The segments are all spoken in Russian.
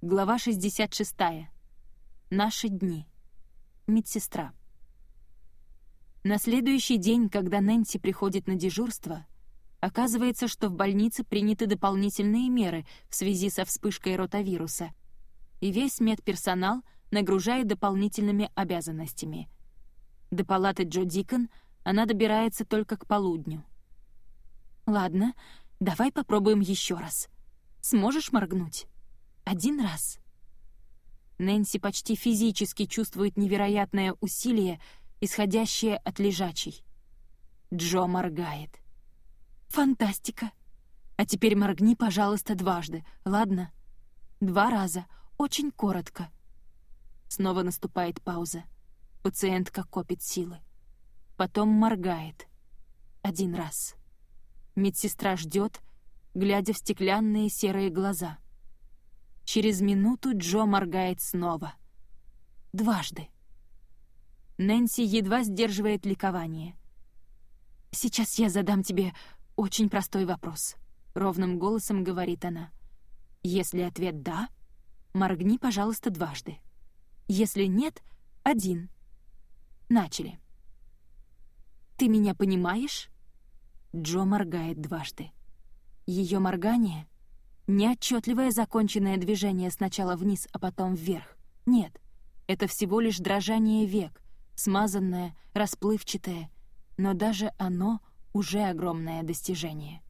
Глава 66. Наши дни. Медсестра. На следующий день, когда Нэнси приходит на дежурство, оказывается, что в больнице приняты дополнительные меры в связи со вспышкой ротавируса, и весь медперсонал нагружает дополнительными обязанностями. До палаты Джо Дикон она добирается только к полудню. «Ладно, давай попробуем еще раз. Сможешь моргнуть?» Один раз. Нэнси почти физически чувствует невероятное усилие, исходящее от лежачей. Джо моргает. «Фантастика! А теперь моргни, пожалуйста, дважды, ладно? Два раза, очень коротко». Снова наступает пауза. Пациентка копит силы. Потом моргает. Один раз. Медсестра ждет, глядя в стеклянные серые глаза — Через минуту Джо моргает снова. Дважды. Нэнси едва сдерживает ликование. «Сейчас я задам тебе очень простой вопрос», — ровным голосом говорит она. «Если ответ «да», моргни, пожалуйста, дважды. Если нет — один. Начали. «Ты меня понимаешь?» Джо моргает дважды. Ее моргание — Неотчетливое законченное движение сначала вниз, а потом вверх. Нет, это всего лишь дрожание век, смазанное, расплывчатое, но даже оно уже огромное достижение.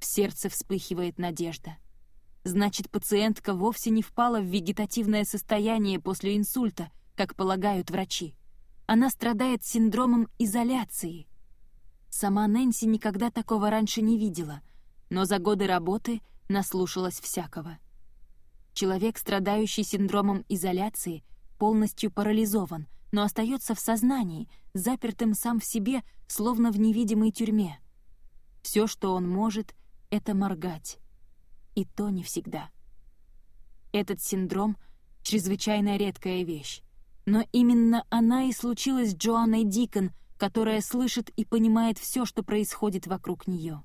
В сердце вспыхивает надежда. Значит, пациентка вовсе не впала в вегетативное состояние после инсульта, как полагают врачи. Она страдает синдромом изоляции. Сама Нэнси никогда такого раньше не видела, но за годы работы — наслушалась всякого. Человек, страдающий синдромом изоляции, полностью парализован, но остается в сознании, запертым сам в себе, словно в невидимой тюрьме. Все, что он может, — это моргать. И то не всегда. Этот синдром — чрезвычайно редкая вещь. Но именно она и случилась с Джоанной Дикон, которая слышит и понимает все, что происходит вокруг нее.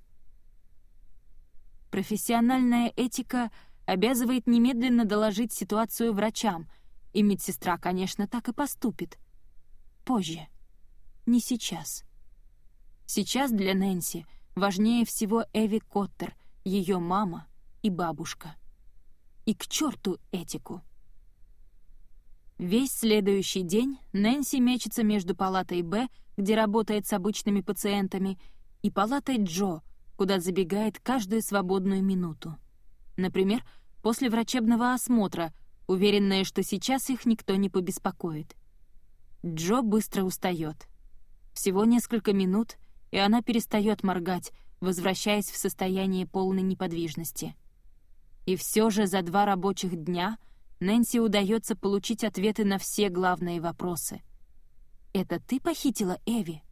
Профессиональная этика обязывает немедленно доложить ситуацию врачам, и медсестра, конечно, так и поступит. Позже. Не сейчас. Сейчас для Нэнси важнее всего Эви Коттер, ее мама и бабушка. И к черту этику. Весь следующий день Нэнси мечется между палатой «Б», где работает с обычными пациентами, и палатой «Джо», куда забегает каждую свободную минуту. Например, после врачебного осмотра, уверенная, что сейчас их никто не побеспокоит. Джо быстро устает. Всего несколько минут, и она перестает моргать, возвращаясь в состояние полной неподвижности. И все же за два рабочих дня Нэнси удается получить ответы на все главные вопросы. «Это ты похитила Эви?»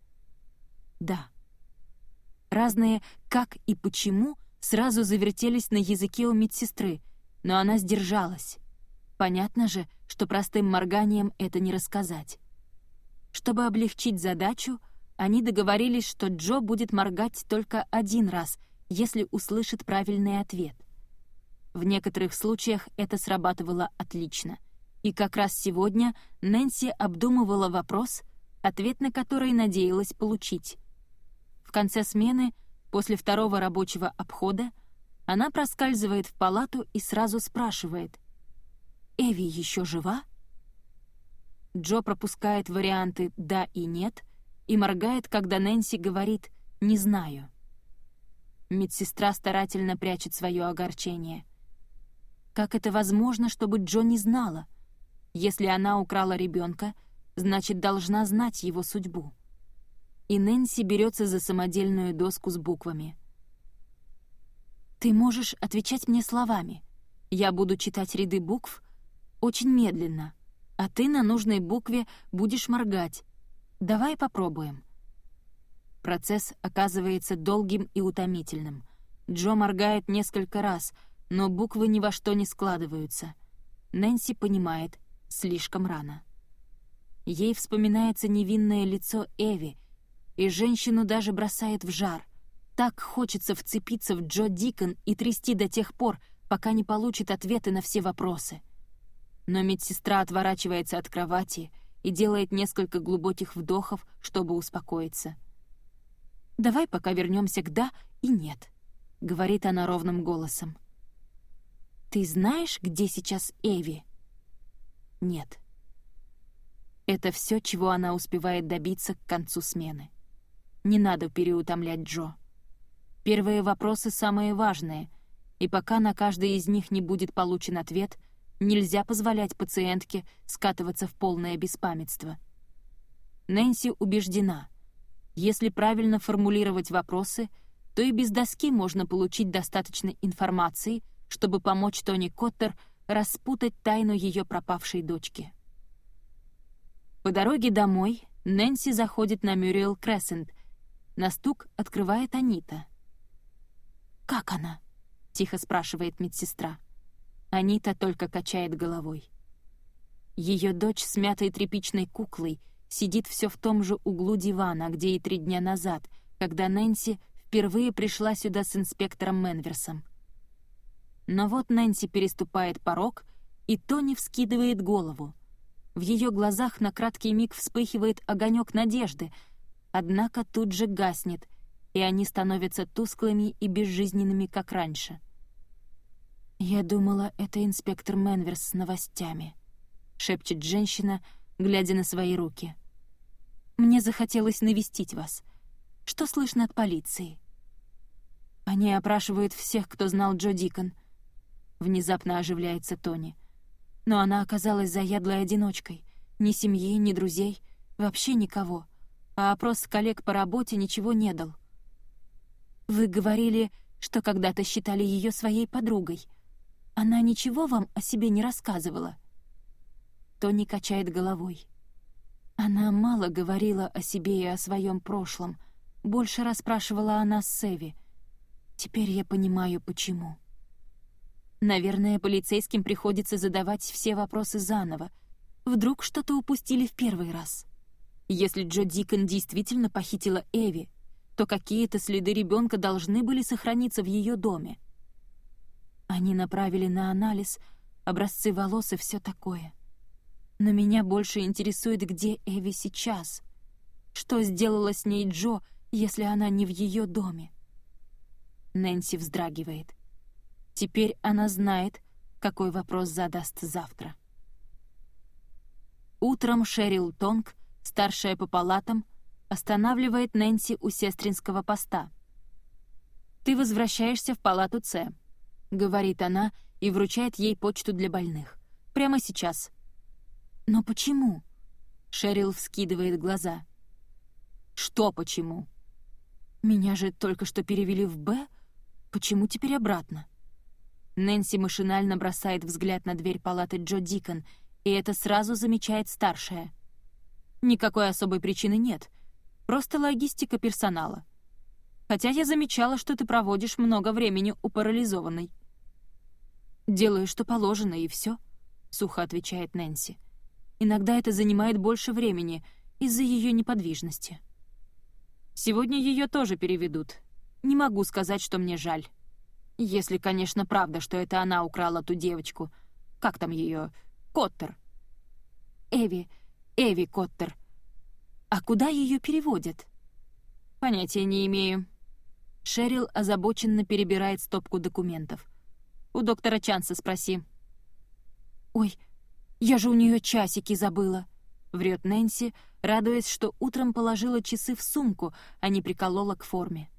«Да». Разные «как» и «почему» сразу завертелись на языке у медсестры, но она сдержалась. Понятно же, что простым морганием это не рассказать. Чтобы облегчить задачу, они договорились, что Джо будет моргать только один раз, если услышит правильный ответ. В некоторых случаях это срабатывало отлично. И как раз сегодня Нэнси обдумывала вопрос, ответ на который надеялась получить конце смены, после второго рабочего обхода, она проскальзывает в палату и сразу спрашивает. «Эви еще жива?» Джо пропускает варианты «да» и «нет» и моргает, когда Нэнси говорит «не знаю». Медсестра старательно прячет свое огорчение. Как это возможно, чтобы Джо не знала? Если она украла ребенка, значит, должна знать его судьбу и Нэнси берется за самодельную доску с буквами. «Ты можешь отвечать мне словами. Я буду читать ряды букв очень медленно, а ты на нужной букве будешь моргать. Давай попробуем». Процесс оказывается долгим и утомительным. Джо моргает несколько раз, но буквы ни во что не складываются. Нэнси понимает, слишком рано. Ей вспоминается невинное лицо Эви — и женщину даже бросает в жар. Так хочется вцепиться в Джо Дикон и трясти до тех пор, пока не получит ответы на все вопросы. Но медсестра отворачивается от кровати и делает несколько глубоких вдохов, чтобы успокоиться. «Давай пока вернемся к «да» и «нет», — говорит она ровным голосом. «Ты знаешь, где сейчас Эви?» «Нет». Это все, чего она успевает добиться к концу смены. Не надо переутомлять Джо. Первые вопросы самые важные, и пока на каждый из них не будет получен ответ, нельзя позволять пациентке скатываться в полное беспамятство. Нэнси убеждена, если правильно формулировать вопросы, то и без доски можно получить достаточно информации, чтобы помочь Тони Коттер распутать тайну ее пропавшей дочки. По дороге домой Нэнси заходит на Мюрриел Крессент. На стук открывает Анита. «Как она?» — тихо спрашивает медсестра. Анита только качает головой. Ее дочь с мятой тряпичной куклой сидит все в том же углу дивана, где и три дня назад, когда Нэнси впервые пришла сюда с инспектором Менверсом. Но вот Нэнси переступает порог, и Тони вскидывает голову — в ее глазах на краткий миг вспыхивает огонек надежды, однако тут же гаснет, и они становятся тусклыми и безжизненными, как раньше. «Я думала, это инспектор Менверс с новостями», — шепчет женщина, глядя на свои руки. «Мне захотелось навестить вас. Что слышно от полиции?» «Они опрашивают всех, кто знал Джо Дикон», — внезапно оживляется Тони. Но она оказалась заядлой одиночкой. Ни семьи, ни друзей, вообще никого. А опрос коллег по работе ничего не дал. «Вы говорили, что когда-то считали ее своей подругой. Она ничего вам о себе не рассказывала?» Тони качает головой. Она мало говорила о себе и о своем прошлом. Больше расспрашивала о нас с Эви. Теперь я понимаю, почему. Наверное, полицейским приходится задавать все вопросы заново. Вдруг что-то упустили в первый раз. Если Джо Дикон действительно похитила Эви, то какие-то следы ребенка должны были сохраниться в ее доме. Они направили на анализ образцы волос и все такое. Но меня больше интересует, где Эви сейчас. Что сделала с ней Джо, если она не в ее доме? Нэнси вздрагивает. Теперь она знает, какой вопрос задаст завтра. Утром Шерил Тонг, старшая по палатам, останавливает Нэнси у сестринского поста. «Ты возвращаешься в палату С», — говорит она и вручает ей почту для больных. «Прямо сейчас». «Но почему?» — Шерил вскидывает глаза. «Что почему?» «Меня же только что перевели в Б. Почему теперь обратно?» Нэнси машинально бросает взгляд на дверь палаты Джо Дикон, и это сразу замечает старшая. Никакой особой причины нет, просто логистика персонала. Хотя я замечала, что ты проводишь много времени у парализованной. «Делаю, что положено, и все», — сухо отвечает Нэнси. «Иногда это занимает больше времени из-за ее неподвижности». «Сегодня ее тоже переведут. Не могу сказать, что мне жаль». Если, конечно, правда, что это она украла ту девочку. Как там ее? Коттер. Эви. Эви Коттер. А куда ее переводят? Понятия не имею. Шерил озабоченно перебирает стопку документов. У доктора Чанса спроси. «Ой, я же у нее часики забыла», — врет Нэнси, радуясь, что утром положила часы в сумку, а не приколола к форме.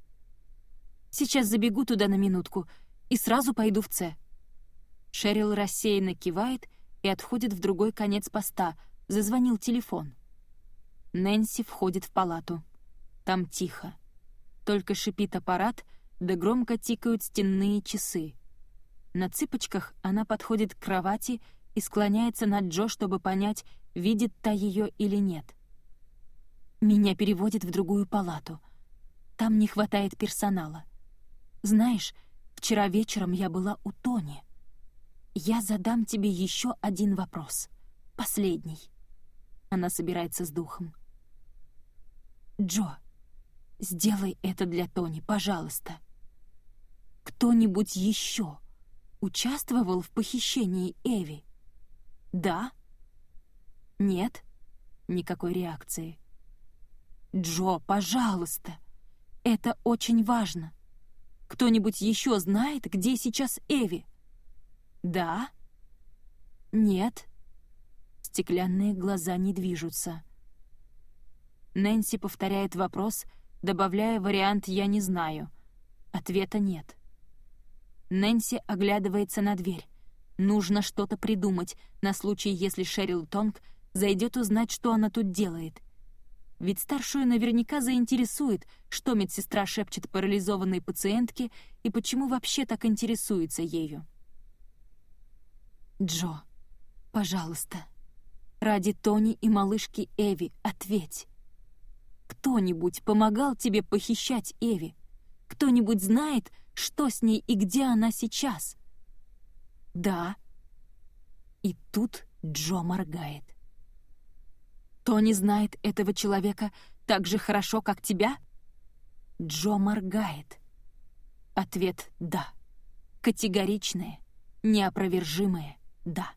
Сейчас забегу туда на минутку и сразу пойду в С». Шерил рассеянно кивает и отходит в другой конец поста. Зазвонил телефон. Нэнси входит в палату. Там тихо. Только шипит аппарат, да громко тикают стенные часы. На цыпочках она подходит к кровати и склоняется над Джо, чтобы понять, видит та ее или нет. Меня переводят в другую палату. Там не хватает персонала. Знаешь, вчера вечером я была у Тони. Я задам тебе еще один вопрос. Последний. Она собирается с духом. Джо, сделай это для Тони, пожалуйста. Кто-нибудь еще участвовал в похищении Эви? Да? Нет? Никакой реакции. Джо, пожалуйста. Это очень важно. Кто-нибудь еще знает, где сейчас Эви? Да? Нет? Стеклянные глаза не движутся. Нэнси повторяет вопрос, добавляя вариант «я не знаю». Ответа нет. Нэнси оглядывается на дверь. Нужно что-то придумать на случай, если Шерил Тонг зайдет узнать, что она тут делает. Ведь старшую наверняка заинтересует, что медсестра шепчет парализованной пациентке и почему вообще так интересуется ею. «Джо, пожалуйста, ради Тони и малышки Эви ответь. Кто-нибудь помогал тебе похищать Эви? Кто-нибудь знает, что с ней и где она сейчас?» «Да». И тут Джо моргает. Тони знает этого человека так же хорошо, как тебя? Джо моргает. Ответ «да». Категоричное, неопровержимое «да».